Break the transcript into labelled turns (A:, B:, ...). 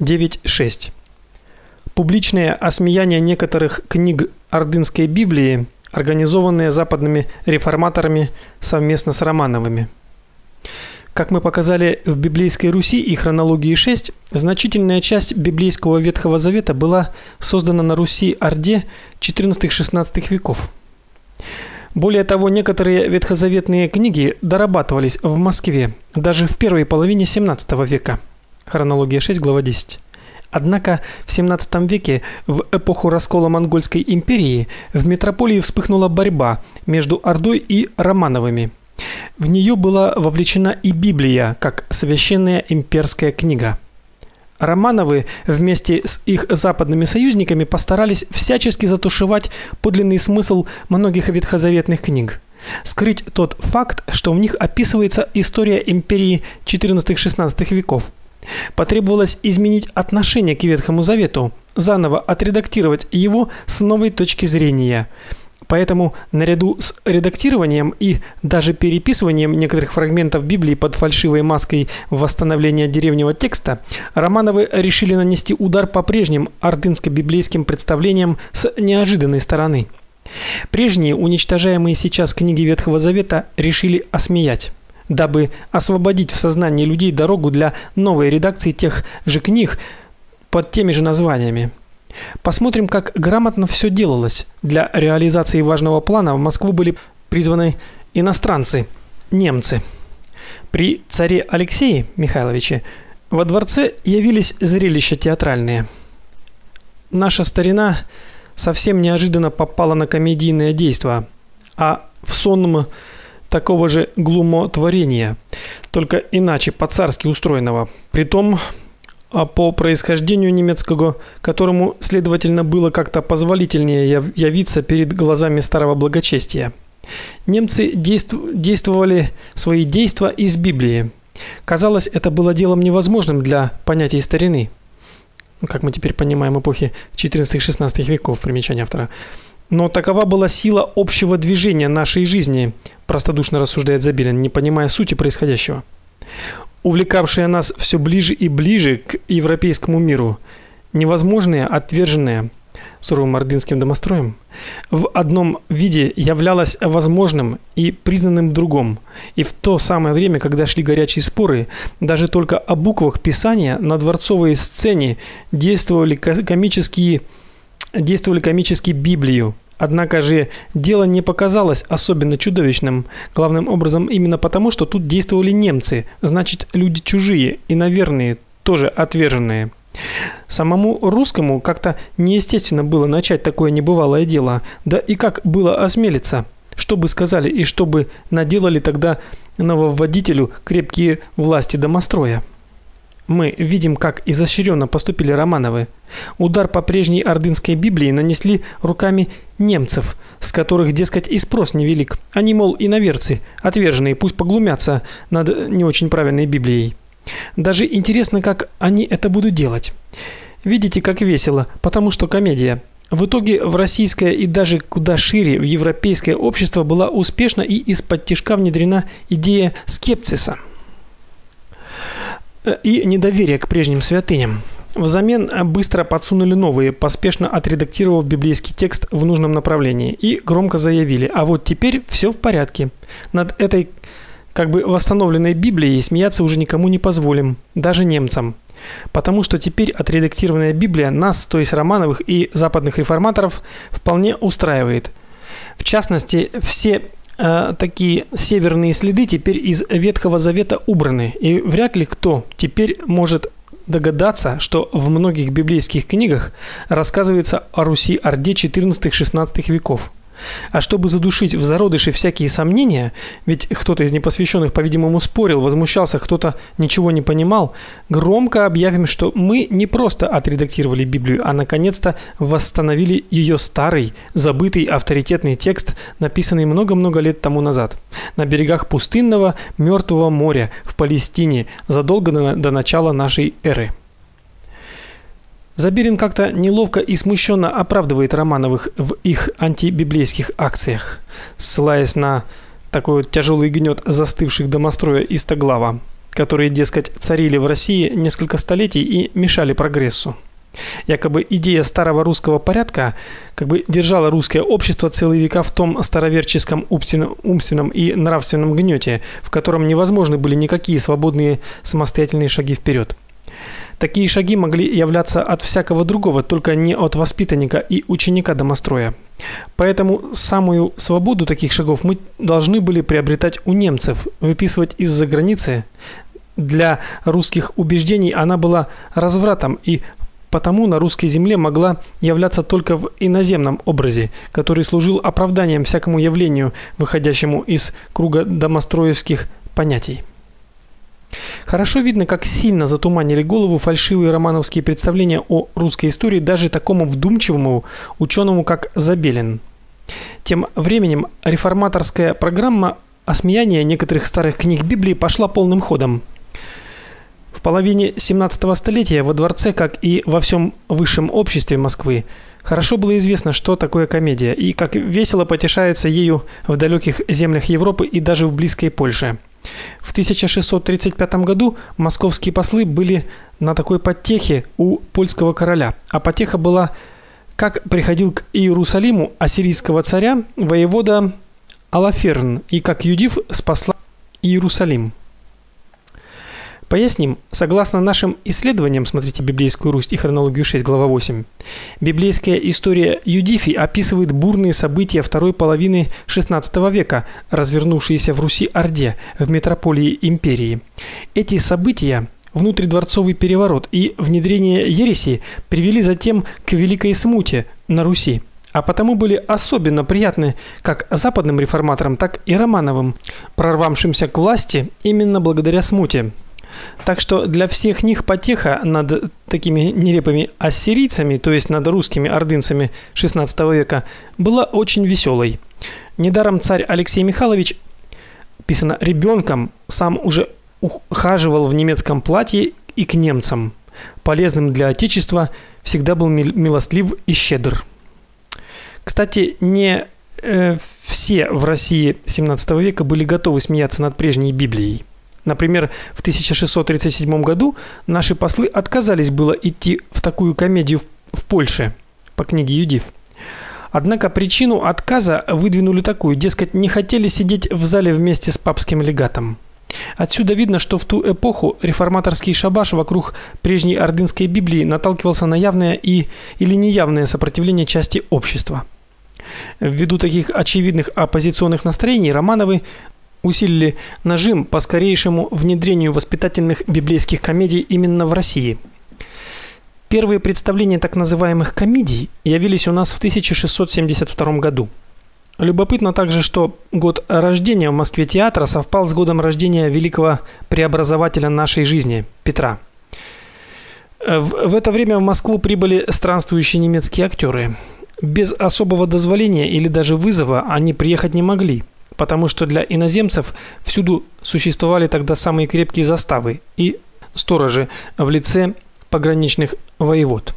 A: 9.6. Публичное осмеяние некоторых книг Ордынской Библии, организованное западными реформаторами совместно с Романовыми. Как мы показали в библейской Руси и хронологии 6, значительная часть библейского Ветхого Завета была создана на Руси-Орде 14-16 веков. Более того, некоторые ветхозаветные книги дорабатывались в Москве даже в первой половине 17 века. Хронология 6, глава 10. Однако в 17 веке, в эпоху раскола монгольской империи, в метрополии вспыхнула борьба между Ордой и Романовыми. В нее была вовлечена и Библия, как священная имперская книга. Романовы вместе с их западными союзниками постарались всячески затушевать подлинный смысл многих ветхозаветных книг, скрыть тот факт, что в них описывается история империи XIV-XVI веков. Потребовалось изменить отношение к Ветхому Завету, заново отредактировать его с новой точки зрения – Поэтому наряду с редактированием и даже переписыванием некоторых фрагментов Библии под фальшивой маской восстановления древнего текста, Романовы решили нанести удар по прежним ордынско-библейским представлениям с неожиданной стороны. Прежние уничтожаемые сейчас книги Ветхого Завета решили осмеять дабы освободить в сознании людей дорогу для новой редакции тех же книг под теми же названиями. Посмотрим, как грамотно все делалось. Для реализации важного плана в Москву были призваны иностранцы, немцы. При царе Алексее Михайловиче во дворце явились зрелища театральные. Наша старина совсем неожиданно попала на комедийное действо, а в сонм такого же глумотворения, только иначе по-царски устроенного. Притом а по происхождению немецкого, которому, следовательно, было как-то позволительнее явиться перед глазами старого благочестия. Немцы действовали свои действия из Библии. Казалось, это было делом невозможным для понятий старины. Как мы теперь понимаем, эпохи 14-16 веков, примечание автора. Но такова была сила общего движения нашей жизни, простодушно рассуждает Забелин, не понимая сути происходящего увлекавшая нас все ближе и ближе к европейскому миру, невозможное, отверженное суровым ордынским домостроем, в одном виде являлось возможным и признанным в другом. И в то самое время, когда шли горячие споры, даже только о буквах Писания на дворцовой сцене действовали комические действовали комические Библию, Однако же дело не показалось особенно чудовищным, главным образом именно потому, что тут действовали немцы, значит, люди чужие и, наверное, тоже отверженные. Самому русскому как-то неестественно было начать такое небывалое дело. Да и как было осмелиться? Что бы сказали и что бы наделали тогда нововводителю крепкие власти домостроя? Мы видим, как изощренно поступили Романовы. Удар по прежней ордынской Библии нанесли руками немцев, с которых, дескать, и спрос невелик. Они, мол, иноверцы, отверженные, пусть поглумятся над не очень правильной Библией. Даже интересно, как они это будут делать. Видите, как весело, потому что комедия. В итоге в российское и даже куда шире в европейское общество была успешно и из-под тишка внедрена идея скепсиса и недоверие к прежним святыням. Взамен быстро подсунули новые, поспешно отредактировав библейский текст в нужном направлении и громко заявили: "А вот теперь все в порядке. Над этой как бы восстановленной Библией смеяться уже никому не позволим, даже немцам. Потому что теперь отредактированная Библия нас, то есть Романовых и западных реформаторов, вполне устраивает. В частности, все такие северные следы теперь из Ветхого Завета убраны, и вряд ли кто теперь может догадаться, что в многих библейских книгах рассказывается о Руси-Орде XIV-XVI веков. А чтобы задушить в зародыше всякие сомнения, ведь кто-то из непосвященных, по-видимому, спорил, возмущался, кто-то ничего не понимал, громко объявим, что мы не просто отредактировали Библию, а наконец-то восстановили ее старый, забытый авторитетный текст, написанный много-много лет тому назад, на берегах пустынного мертвого моря в Палестине, задолго до начала нашей эры. Забирин как-то неловко и смущенно оправдывает Романовых в их антибиблейских акциях, ссылаясь на такой вот тяжелый гнет застывших домостроя и стоглава. которые, дескать, царили в России несколько столетий и мешали прогрессу. Якобы идея старого русского порядка как бы держала русское общество целые века в том староверческом умственном и нравственном гнёте, в котором невозможны были никакие свободные самостоятельные шаги вперед. Такие шаги могли являться от всякого другого, только не от воспитанника и ученика домостроя. Поэтому самую свободу таких шагов мы должны были приобретать у немцев, выписывать из-за границы. Для русских убеждений она была развратом и потому на русской земле могла являться только в иноземном образе, который служил оправданием всякому явлению, выходящему из круга домостроевских понятий. Хорошо видно, как сильно затуманили голову фальшивые романовские представления о русской истории даже такому вдумчивому учёному, как Забелин. Тем временем реформаторская программа осмеяния некоторых старых книг Библии пошла полным ходом половине 17 столетия во дворце, как и во всем высшем обществе Москвы, хорошо было известно, что такое комедия и как весело потешаются ею в далеких землях Европы и даже в близкой Польше. В 1635 году московские послы были на такой подтехе у польского короля, а потеха была как приходил к Иерусалиму ассирийского царя воевода Алаферн и как Юдив спасла Иерусалим. Поясним, согласно нашим исследованиям, смотрите Библейскую Русь и хронологию 6, глава 8. Библейская история Юдифи описывает бурные события второй половины XVI века, развернувшиеся в Руси-Орде, в метрополии империи. Эти события внутридворцовый переворот и внедрение ереси привели затем к великой смуте на Руси а потому были особенно приятны как западным реформаторам, так и Романовым, прорвавшимся к власти именно благодаря смуте. Так что для всех них потеха над такими нелепыми ассирийцами, то есть над русскими ордынцами XVI века, была очень веселой. Недаром царь Алексей Михайлович писано ребенком сам уже ухаживал в немецком платье и к немцам. Полезным для отечества всегда был милостлив и щедр. Кстати, не э, все в России XVII века были готовы смеяться над прежней Библией. Например, в 1637 году наши послы отказались было идти в такую комедию в, в Польше по книге Юдив. Однако причину отказа выдвинули такую: дескать, не хотели сидеть в зале вместе с папским легатом. Отсюда видно, что в ту эпоху реформаторский шабаш вокруг прежней ордынской Библии наталкивался на явное и или неявное сопротивление части общества. Ввиду таких очевидных оппозиционных настроений Романовы усилили нажим по скорейшему внедрению воспитательных библейских комедий именно в России. Первые представления так называемых комедий явились у нас в 1672 году. Любопытно также, что год рождения в Москве театра совпал с годом рождения великого преобразователя нашей жизни Петра. В, в это время в Москву прибыли странствующие немецкие актеры. Без особого дозволения или даже вызова они приехать не могли потому что для иноземцев всюду существовали тогда самые крепкие заставы и сторожи в лице пограничных воевод.